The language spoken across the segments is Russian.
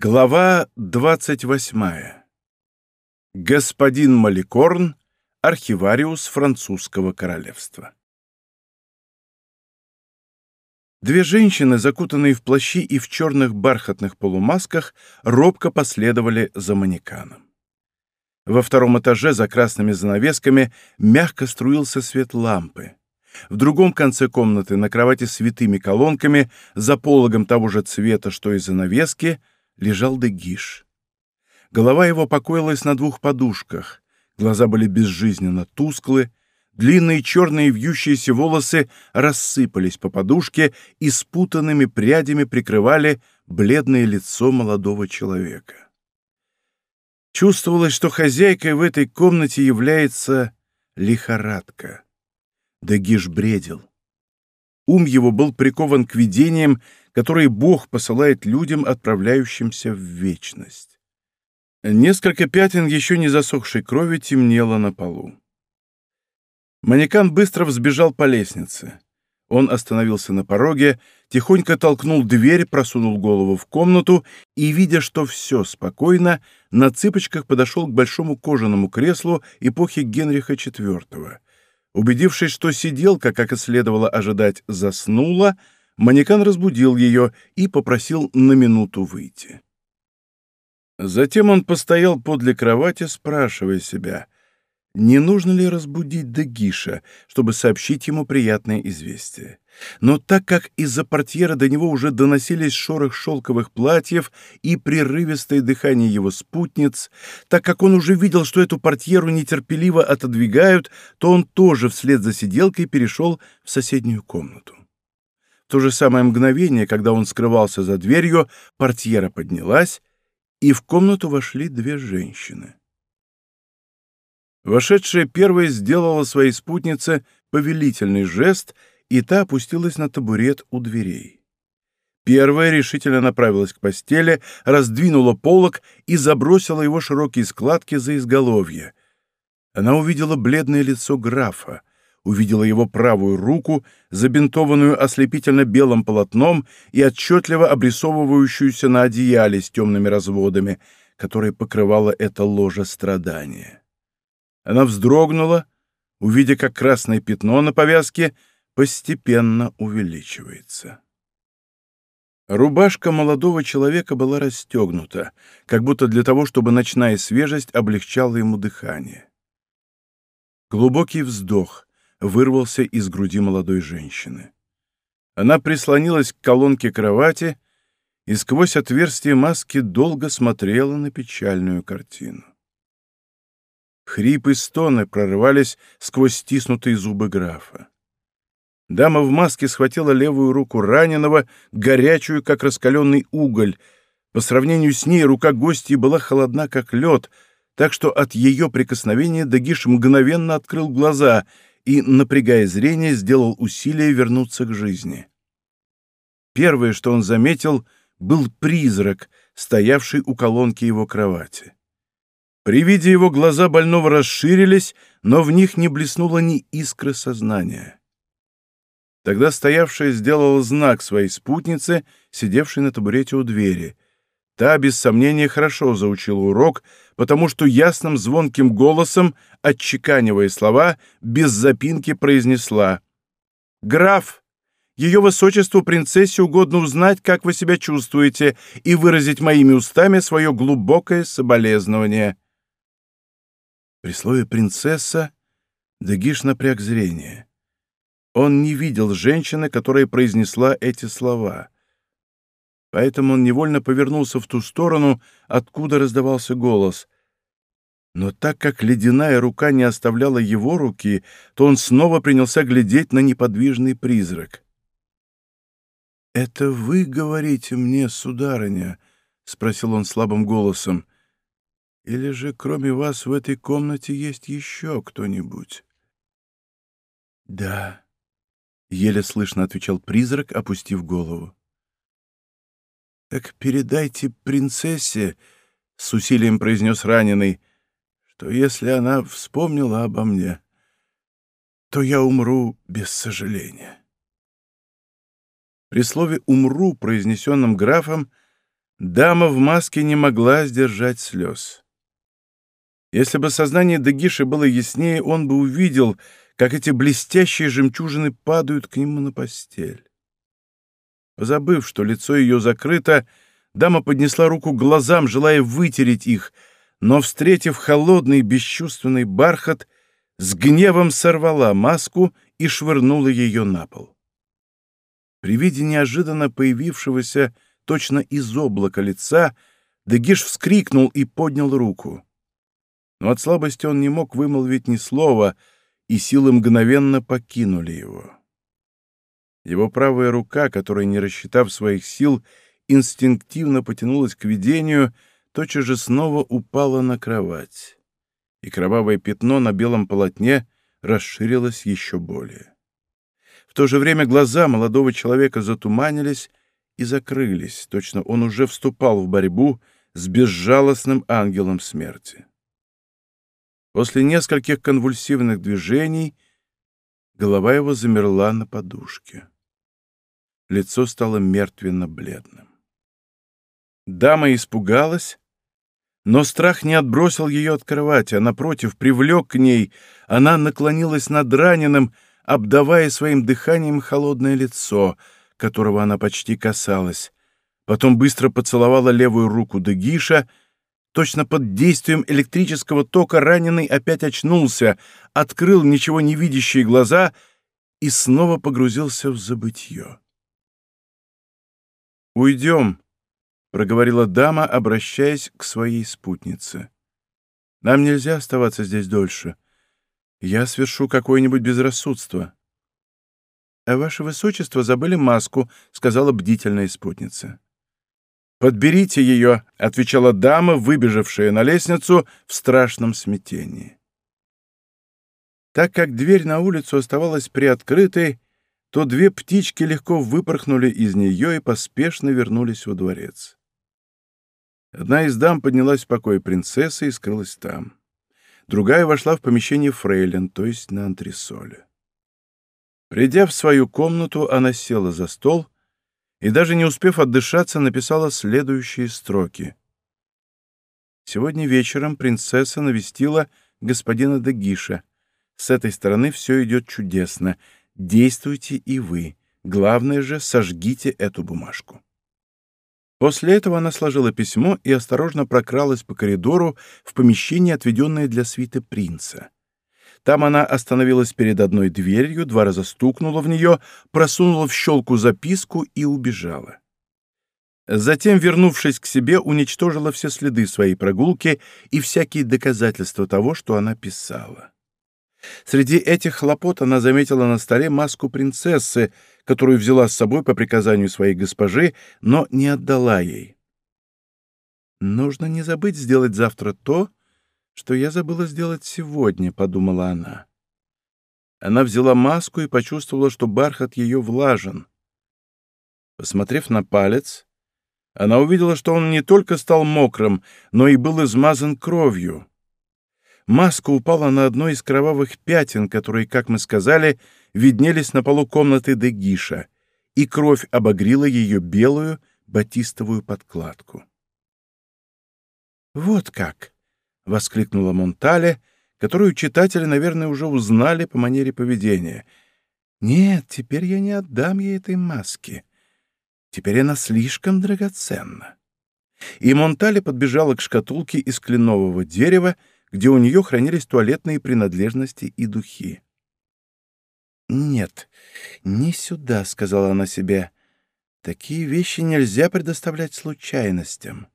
Глава 28. Господин Маликорн, архивариус французского королевства. Две женщины, закутанные в плащи и в черных бархатных полумасках, робко последовали за манеканом. Во втором этаже за красными занавесками мягко струился свет лампы. В другом конце комнаты, на кровати с витыми колонками, за пологом того же цвета, что и занавески, лежал Дегиш. Голова его покоилась на двух подушках, глаза были безжизненно тусклы, длинные черные вьющиеся волосы рассыпались по подушке и спутанными прядями прикрывали бледное лицо молодого человека. Чувствовалось, что хозяйкой в этой комнате является лихорадка. Дегиш бредил. Ум его был прикован к видениям, которые Бог посылает людям, отправляющимся в вечность. Несколько пятен еще не засохшей крови темнело на полу. Манекан быстро взбежал по лестнице. Он остановился на пороге, тихонько толкнул дверь, просунул голову в комнату и, видя, что все спокойно, на цыпочках подошел к большому кожаному креслу эпохи Генриха IV. Убедившись, что сиделка, как и следовало ожидать, заснула, манекан разбудил ее и попросил на минуту выйти. Затем он постоял подле кровати, спрашивая себя, не нужно ли разбудить Дегиша, чтобы сообщить ему приятное известие. Но так как из-за портьера до него уже доносились шорох шелковых платьев и прерывистое дыхание его спутниц, так как он уже видел, что эту портьеру нетерпеливо отодвигают, то он тоже вслед за сиделкой перешел в соседнюю комнату. То же самое мгновение, когда он скрывался за дверью, портьера поднялась, и в комнату вошли две женщины. Вошедшая первая сделала своей спутнице повелительный жест — и та опустилась на табурет у дверей. Первая решительно направилась к постели, раздвинула полог и забросила его широкие складки за изголовье. Она увидела бледное лицо графа, увидела его правую руку, забинтованную ослепительно белым полотном и отчетливо обрисовывающуюся на одеяле с темными разводами, которое покрывало это ложе страдания. Она вздрогнула, увидя, как красное пятно на повязке — постепенно увеличивается. Рубашка молодого человека была расстегнута, как будто для того, чтобы ночная свежесть облегчала ему дыхание. Глубокий вздох вырвался из груди молодой женщины. Она прислонилась к колонке кровати и сквозь отверстие маски долго смотрела на печальную картину. Хрипы и стоны прорывались сквозь стиснутые зубы графа. Дама в маске схватила левую руку раненого, горячую, как раскаленный уголь. По сравнению с ней рука гостьи была холодна, как лед, так что от ее прикосновения Дагиш мгновенно открыл глаза и, напрягая зрение, сделал усилие вернуться к жизни. Первое, что он заметил, был призрак, стоявший у колонки его кровати. При виде его глаза больного расширились, но в них не блеснуло ни искры сознания. Тогда стоявшая сделала знак своей спутнице, сидевшей на табурете у двери. Та, без сомнения, хорошо заучила урок, потому что ясным звонким голосом, отчеканивая слова, без запинки произнесла «Граф, ее высочеству принцессе угодно узнать, как вы себя чувствуете, и выразить моими устами свое глубокое соболезнование». При слове «принцесса» Дегиш напряг зрение. Он не видел женщины, которая произнесла эти слова. Поэтому он невольно повернулся в ту сторону, откуда раздавался голос. Но так как ледяная рука не оставляла его руки, то он снова принялся глядеть на неподвижный призрак. «Это вы говорите мне, сударыня?» — спросил он слабым голосом. «Или же кроме вас в этой комнате есть еще кто-нибудь?» «Да», — еле слышно отвечал призрак, опустив голову. «Так передайте принцессе», — с усилием произнес раненый, «что если она вспомнила обо мне, то я умру без сожаления». При слове «умру», произнесенном графом, Дама в маске не могла сдержать слез. Если бы сознание Дагиши было яснее, он бы увидел, как эти блестящие жемчужины падают к нему на постель. Забыв, что лицо ее закрыто, дама поднесла руку к глазам, желая вытереть их, но, встретив холодный бесчувственный бархат, с гневом сорвала маску и швырнула ее на пол. При виде неожиданно появившегося точно из облака лица Дегиш вскрикнул и поднял руку но от слабости он не мог вымолвить ни слова, и силы мгновенно покинули его. Его правая рука, которая, не рассчитав своих сил, инстинктивно потянулась к видению, тотчас же снова упала на кровать, и кровавое пятно на белом полотне расширилось еще более. В то же время глаза молодого человека затуманились и закрылись, точно он уже вступал в борьбу с безжалостным ангелом смерти. После нескольких конвульсивных движений голова его замерла на подушке. Лицо стало мертвенно-бледным. Дама испугалась, но страх не отбросил ее от кровати, а, напротив, привлек к ней. Она наклонилась над раненым, обдавая своим дыханием холодное лицо, которого она почти касалась. Потом быстро поцеловала левую руку Дегиша — Точно под действием электрического тока раненый опять очнулся, открыл ничего не видящие глаза и снова погрузился в забытье. «Уйдем», — проговорила дама, обращаясь к своей спутнице. «Нам нельзя оставаться здесь дольше. Я свершу какое-нибудь безрассудство». «А ваше высочество забыли маску», — сказала бдительная спутница. «Подберите ее», — отвечала дама, выбежавшая на лестницу в страшном смятении. Так как дверь на улицу оставалась приоткрытой, то две птички легко выпорхнули из нее и поспешно вернулись во дворец. Одна из дам поднялась в покой принцессы и скрылась там. Другая вошла в помещение фрейлин, то есть на антресоле. Придя в свою комнату, она села за стол — и даже не успев отдышаться, написала следующие строки. Сегодня вечером принцесса навестила господина Дагиша. С этой стороны все идет чудесно. Действуйте и вы. Главное же, сожгите эту бумажку. После этого она сложила письмо и осторожно прокралась по коридору в помещение, отведенное для свиты принца. Там она остановилась перед одной дверью, два раза стукнула в нее, просунула в щелку записку и убежала. Затем, вернувшись к себе, уничтожила все следы своей прогулки и всякие доказательства того, что она писала. Среди этих хлопот она заметила на столе маску принцессы, которую взяла с собой по приказанию своей госпожи, но не отдала ей. «Нужно не забыть сделать завтра то, что я забыла сделать сегодня», — подумала она. Она взяла маску и почувствовала, что бархат ее влажен. Посмотрев на палец, она увидела, что он не только стал мокрым, но и был измазан кровью. Маска упала на одно из кровавых пятен, которые, как мы сказали, виднелись на полу комнаты Дегиша, и кровь обогрила ее белую батистовую подкладку. «Вот как!» — воскликнула Монтале, которую читатели, наверное, уже узнали по манере поведения. «Нет, теперь я не отдам ей этой маски. Теперь она слишком драгоценна». И Монтале подбежала к шкатулке из кленового дерева, где у нее хранились туалетные принадлежности и духи. «Нет, не сюда», — сказала она себе. «Такие вещи нельзя предоставлять случайностям».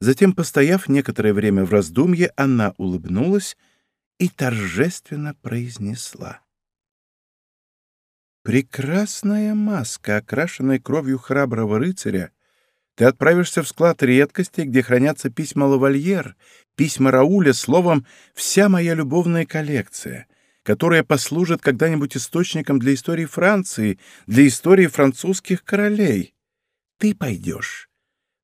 Затем, постояв некоторое время в раздумье, она улыбнулась и торжественно произнесла. «Прекрасная маска, окрашенная кровью храброго рыцаря, ты отправишься в склад редкостей, где хранятся письма лавальер, письма Рауля, словом, вся моя любовная коллекция, которая послужит когда-нибудь источником для истории Франции, для истории французских королей. Ты пойдешь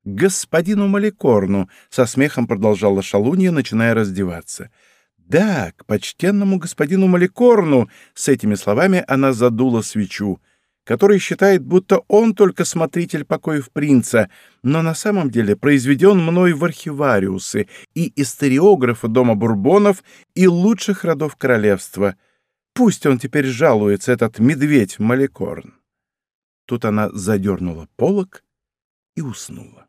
господину Маликорну», — со смехом продолжала Шалунья, начиная раздеваться. «Да, к почтенному господину Маликорну!» С этими словами она задула свечу. Который считает, будто он только смотритель покоев принца, но на самом деле произведен мной в архивариусы и историографы дома Бурбонов и лучших родов королевства. Пусть он теперь жалуется, этот медведь Маликорн. Тут она задернула полок и уснула.